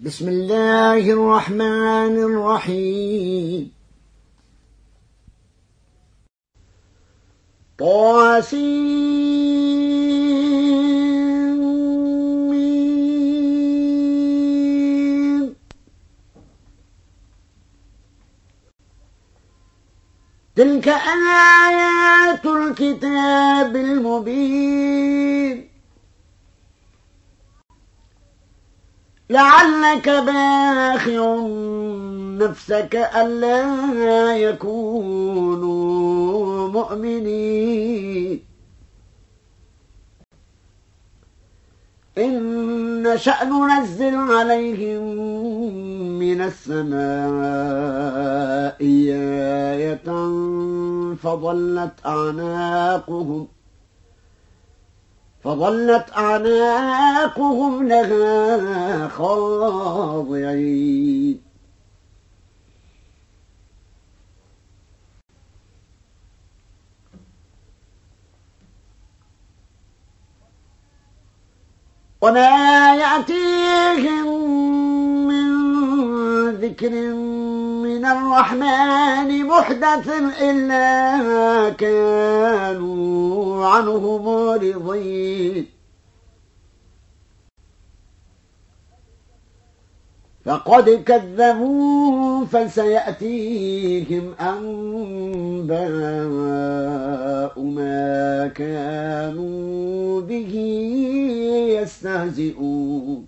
بسم الله الرحمن الرحيم. طاسين. تلك آيات الكتاب المبين. لعلك باخع نفسك ألا يكونوا مؤمنين. إن شأن ننزل عليهم من السماء آية فظلت أعناقهم فظلت أعناقهم لها خاضعين. وما يأتيهم من ذكر من الرحمن محدث إلا كانوا عنه معرضين. فقد كذبوا فسيأتيهم أنباء ما كانوا به يستهزئون.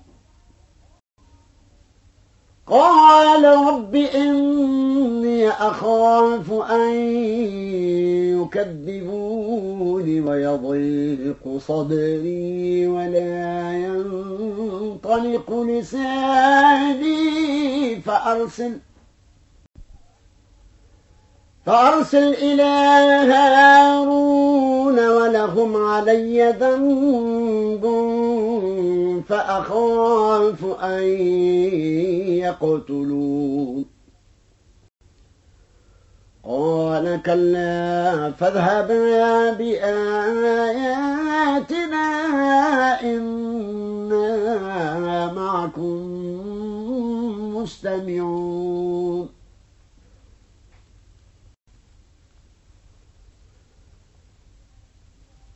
قال رب إني أخاف أن يكذبون ويضيق صدري ولا ينطلق لساني فأرسل فأرسل إلى هارون ولهم علي ذنب فأخاف أن يقتلون. قال كلا فاذهبا بآياتنا إنا معكم مستمعون.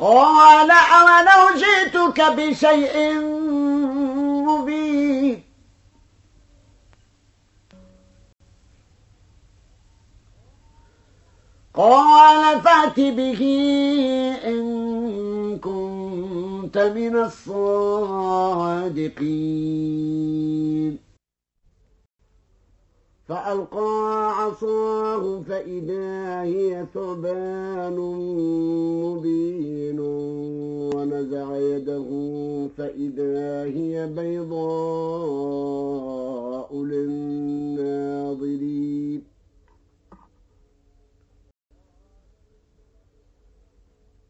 قال أولو جئتك بشيء مبين قال فات به إن كنت من الصادقين فألقى عصاه فإذا هي ثعبان مبين ونزع يده فإذا هي بيضاء للناظرين.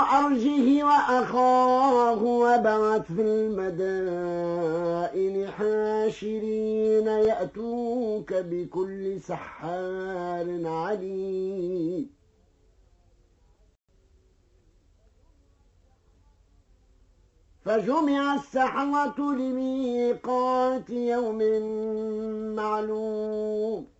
أرجه وأخاه وبعث في المدائن حاشرين يأتوك بكل سحار عليم. فجمع السحرة لميقات يوم معلوم.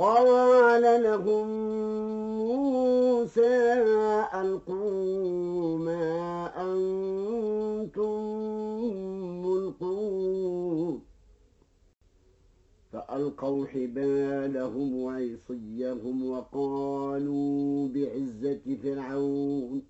قال لهم موسى ألقوا ما أنتم ملقون. فألقوا حبالهم وعصيهم وقالوا بعزة فرعون.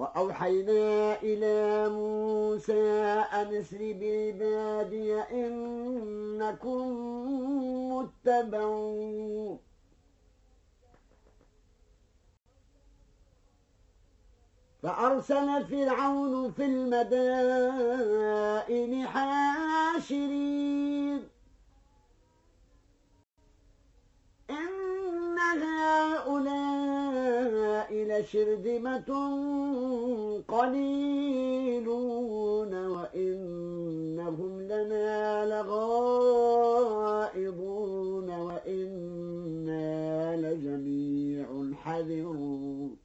وأوحينا إلى موسى أن اسر بعبادي إنكم متبعون. فأرسل فرعون في المدائن حاشرين. إن هؤلاء لشرذمة قليلون وإنهم لنا لغائضون وإنا لجميع حذرون.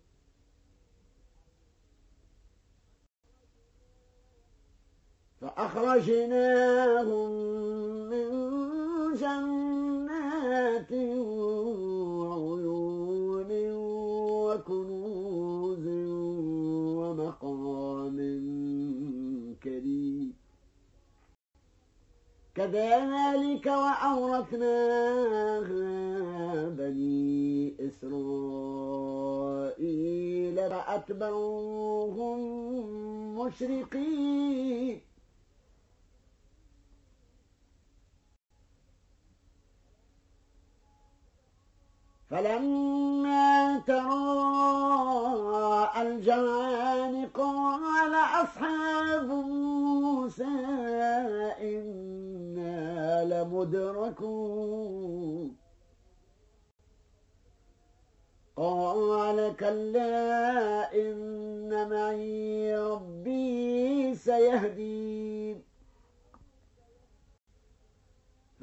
فأخرجناهم من جنات كذلك وأورثناها بني إسرائيل فأتبعوهم مشرقين. فلما تراءى الجمعان قال أصحاب موسى إنا لمدركون قال كلا إن معي ربي سيهدين.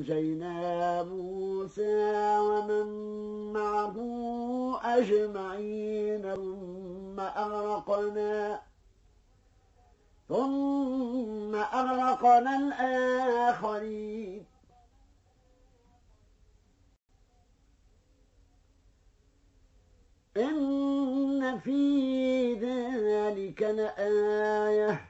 وأنجينا موسى ومن معه أجمعين ثم أغرقنا ثم أغرقنا الآخرين. إن في ذلك لآية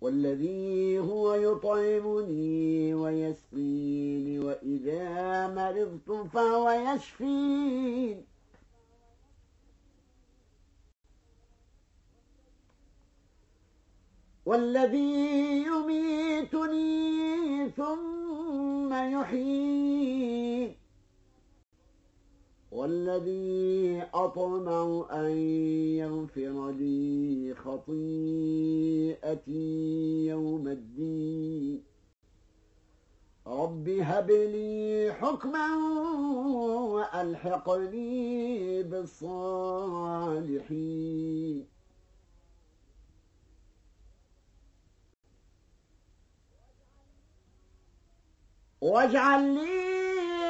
والذي هو يطعمني ويسقيني وإذا مرضت فهو يشفين. والذي يميتني ثم يحيي والذي أطمع أن يغفر لي خطيئتي يوم الدين. رب هب لي حكما وألحقني بالصالحين. واجعل لي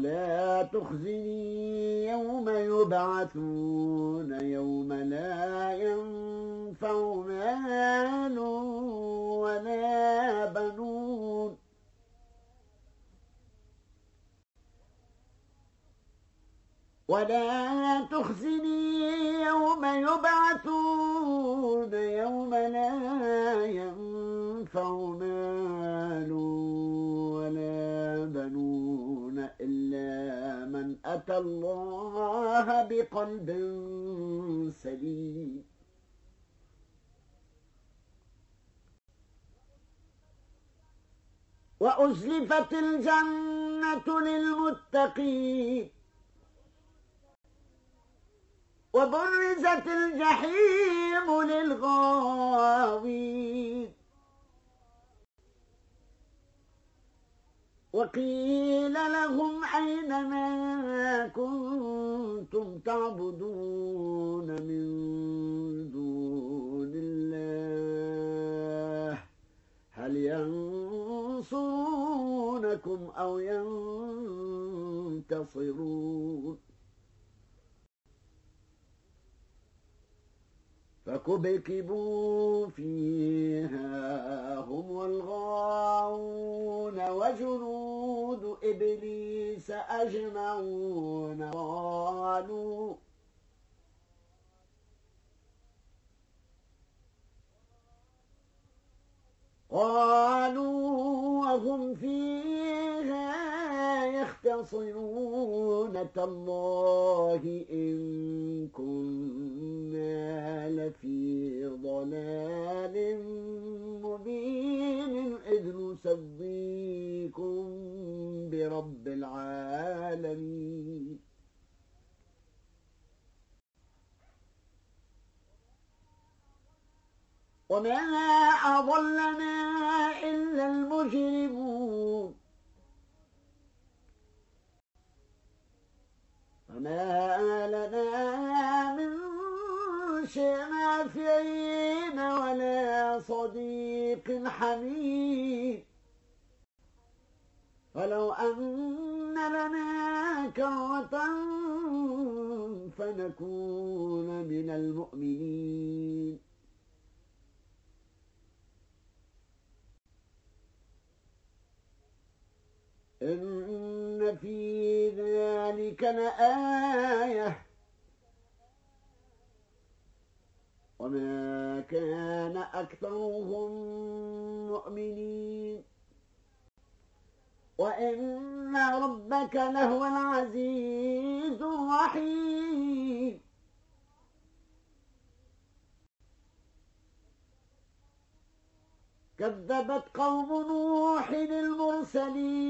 ولا تخزني يوم يبعثون يوم لا ينفع مال ولا بنون. ولا تخزني يوم يبعثون يوم لا ينفع مال أتى الله بقلب سليم. وأزلفت الجنة للمتقين. وبرزت الجحيم للغاوين. وقيل لهم أين ما كنتم تعبدون من دون الله؟ هل ينصرونكم أو ينتصرون؟ فكبكبوا فيها هم والغاوون وجنود إبليس أجمعون قالوا قالوا وهم فيها يختلفون تصلون الله إن كنا لفي ضلال مبين إذ نسويكم برب العالمين. وما أضلنا حميد فلو أن لنا كرة فنكون من المؤمنين. إن في ذلك لآية وما كان أكثرهم مؤمنين. وإن ربك لهو العزيز الرحيم. كذبت قوم نوح المرسلين.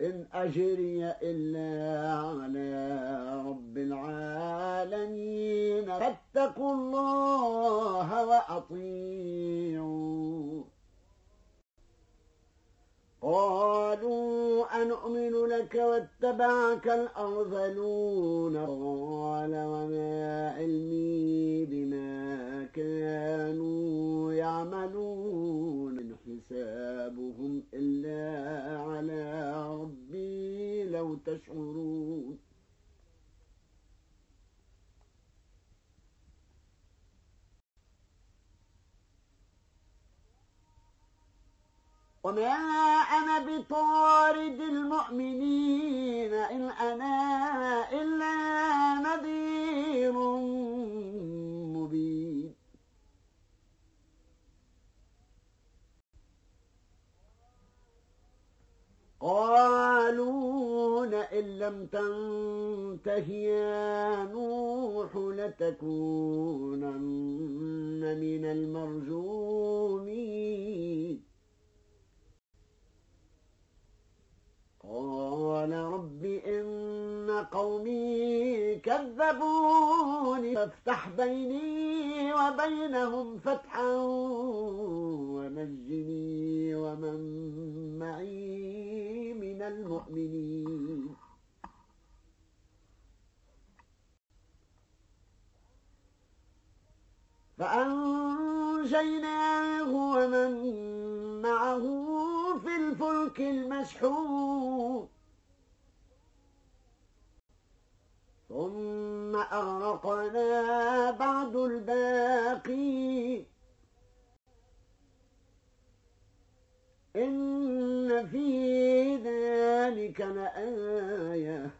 إن أجري إلا على رب العالمين. فاتقوا الله وأطيعون قالوا أنؤمن لك واتبعك الأرذلون. قال وما علمي بما كانوا يعملون. حسابهم إلا على ربي لو تشعرون وما أنا بطارد المؤمنين إن أنا إلا نذير مبين قالوا لئن لم تنته يا نوح لتكونن من المرجومين قال رب إن قومي كذبوني فافتح بيني وبينهم فتحا ونجني ومن معي من المؤمنين فأنجيناه ومن معه في الفلك المشحون ثم أغرقنا بعد الباقي. إن في ذلك لآية.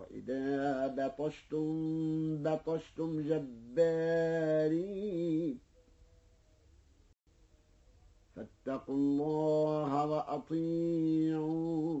وإذا بطشتم بطشتم جبارين فاتقوا الله وأطيعون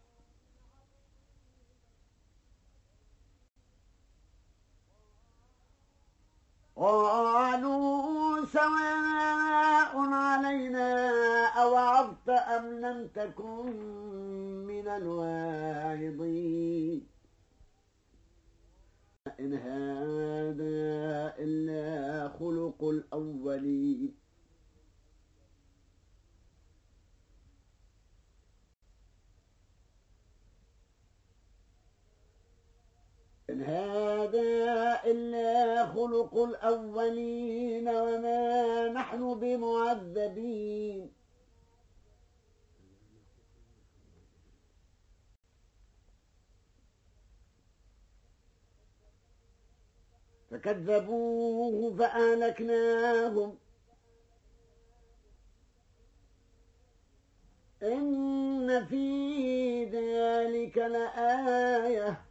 قالوا سواء علينا أوعظت أم لم تكن من الواعظين. إن هذا إلا خلق الأولين. إن هذا إلا خلق الأولين وما نحن بمعذبين. فكذبوه فآلكناهم إن في ذلك لآية.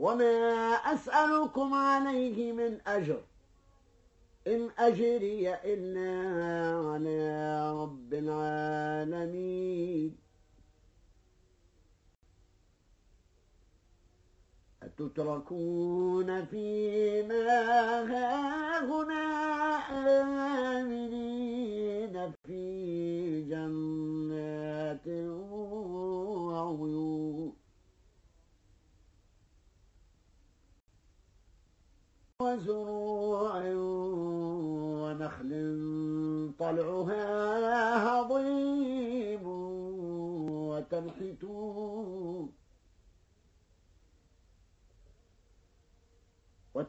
وما أسألكم عليه من أجر. إن أجري إلا على رب العالمين. أتتركون فيما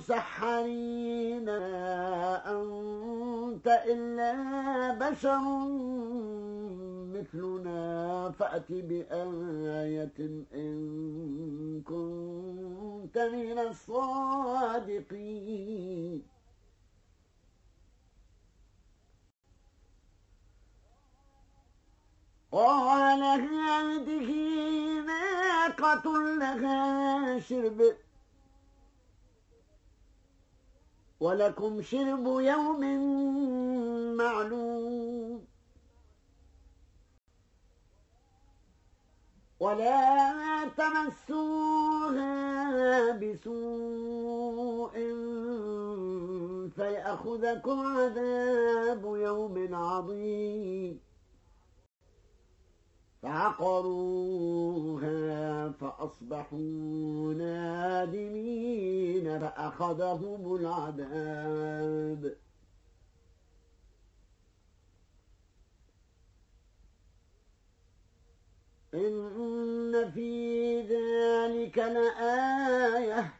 من المسحرين أنت إلا بشر مثلنا فأت بآية إن كنت من الصادقين قال هذه ناقة لها شرب ولكم شرب يوم معلوم. ولا تمسوها بسوء فيأخذكم عذاب يوم عظيم. فعقروها فأصبحوا نادمين فأخذهم العذاب. إن في ذلك لآية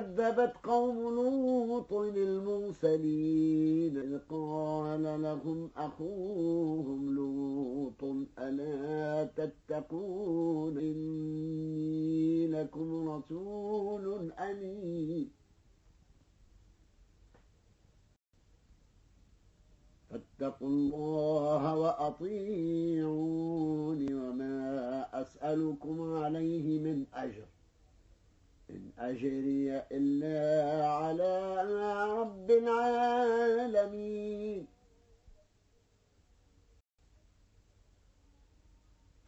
كذبت قوم لوط المرسلين إذ قال لهم أخوهم لوط ألا تتقون إني لكم رسول أمين. فاتقوا الله وأطيعوني وما أسألكم عليه من أجر. إن أجري إلا على رب العالمين.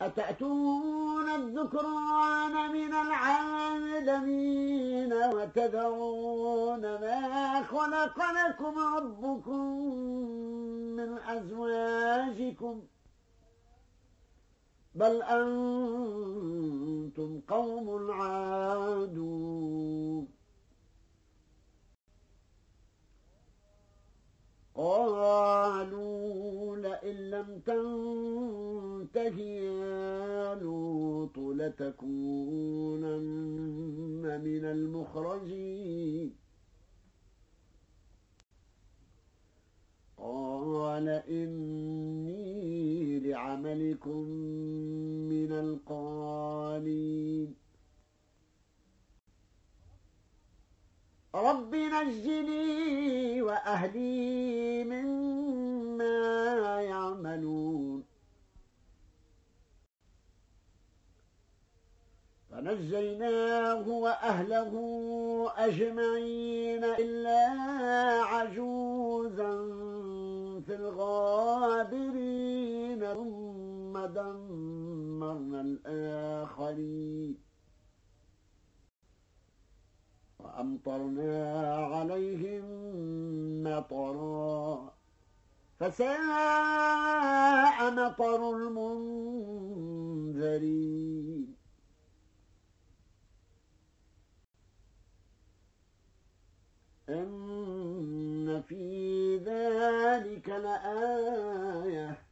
أتأتون الذكران من العالمين وتذرون ما خلق لكم ربكم من أزواجكم بل أنتم قوم عادون. قالوا لئن لم تنته يا لوط لتكونن من المخرجين قال إني لعملكم من القالين رب نجني وأهلي مما يعملون فنجيناه وأهله أجمعين إلا عجوزا في الغابرين ثم دمرنا الآخرين. وأمطرنا عليهم مطرا. فساء مطر المنذرين. إن في ذلك لآية.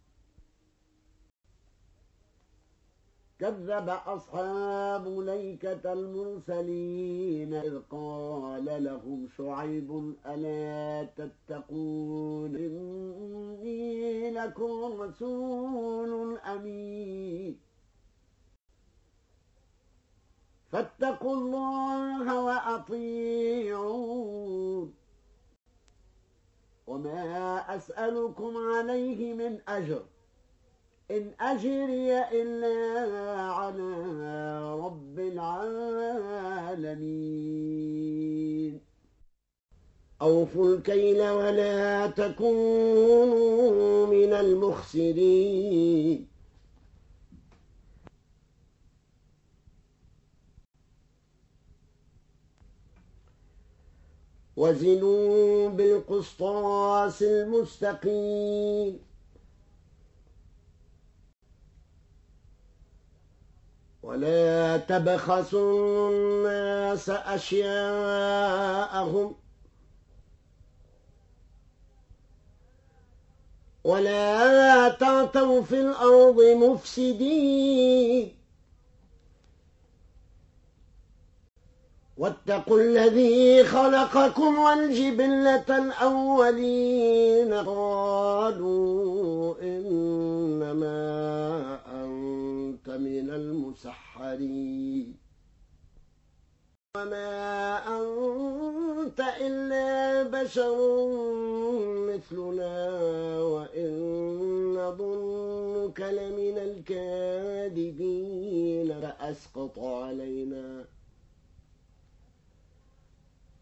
كذب أصحاب ليكة المرسلين إذ قال لهم شعيب ألا تتقون إني لكم رسول أمين. فاتقوا الله وأطيعون. وما أسألكم عليه من أجر. إن أجري إلا على رب العالمين. أوفوا الكيل ولا تكونوا من المخسرين. وزنوا بالقسطاس المستقيم. ولا تبخسوا الناس أشياءهم ولا تعتوا في الأرض مفسدين. واتقوا الذي خلقكم والجبلة الأولين. قالوا إنما المسحرين وما أنت إلا بشر مثلنا وإن نظنك لمن الكاذبين. فأسقط علينا.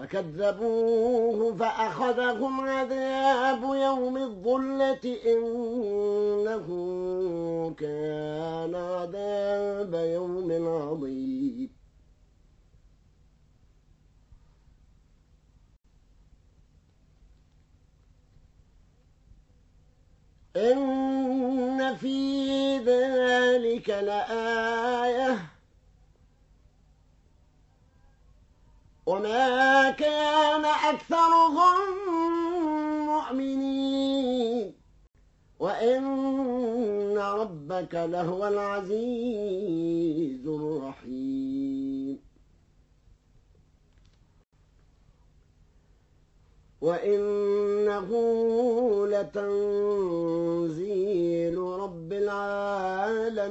فكذبوه فأخذهم عذاب يوم الظلة إنه كان عذاب يوم عظيم. إن في ذلك لآية وما كان أكثرهم مؤمنين. وإن ربك لهو العزيز الرحيم. وإنه لتنزيل رب العالمين.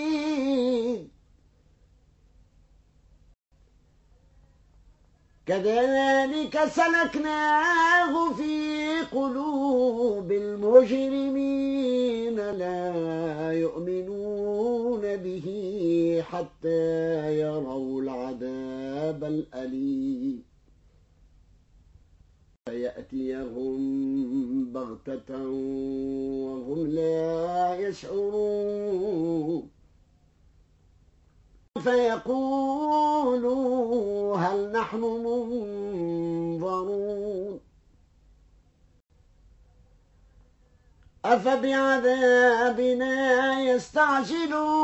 كذلك سلكناه في قلوب المجرمين لا يؤمنون به حتى يروا العذاب الأليم. فيأتيهم بغتة وهم لا يشعرون. فيقولوا هل نحن منظرون أفبعذابنا يستعجلون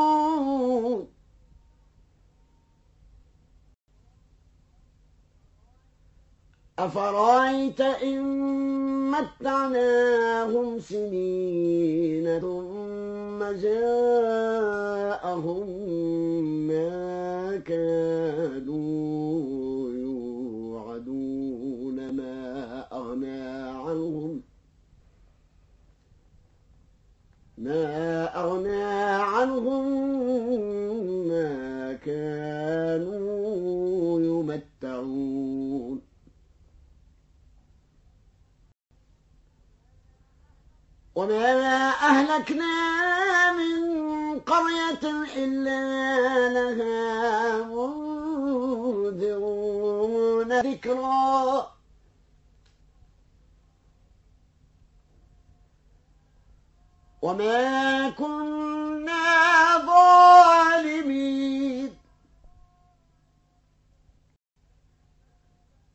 أفرأيت إن متعناهم سنين ثم جاءهم وما أهلكنا من قرية إلا لها منذرون ذكرا. وما كنا ظالمين.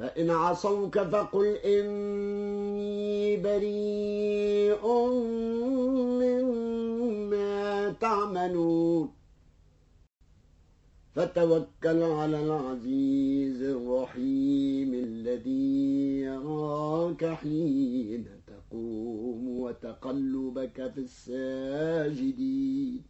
فإن عصوك فقل إني بريء مما تعملون. فتوكل على العزيز الرحيم الذي يراك حين تقوم وتقلبك في الساجدين.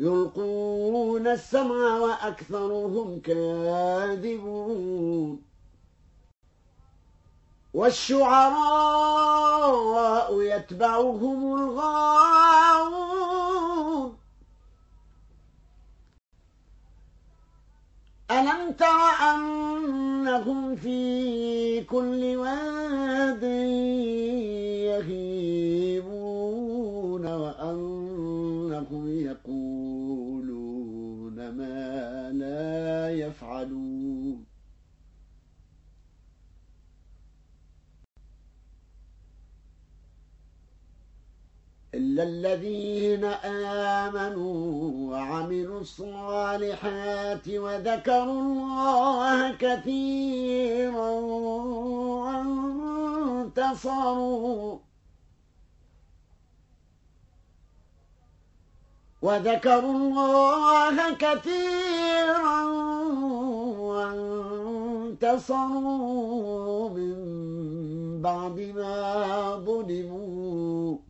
يلقون السمع وأكثرهم كاذبون. والشعراء يتبعهم الغاوون. ألم تر أنهم في كل واد يهيبون وأنهم يقولون ما لا يفعلون إلا الذين آمنوا وعملوا الصالحات وذكروا الله كثيرا وانتصروا وذكروا الله كثيرا وانتصروا من بعد ما ظلموا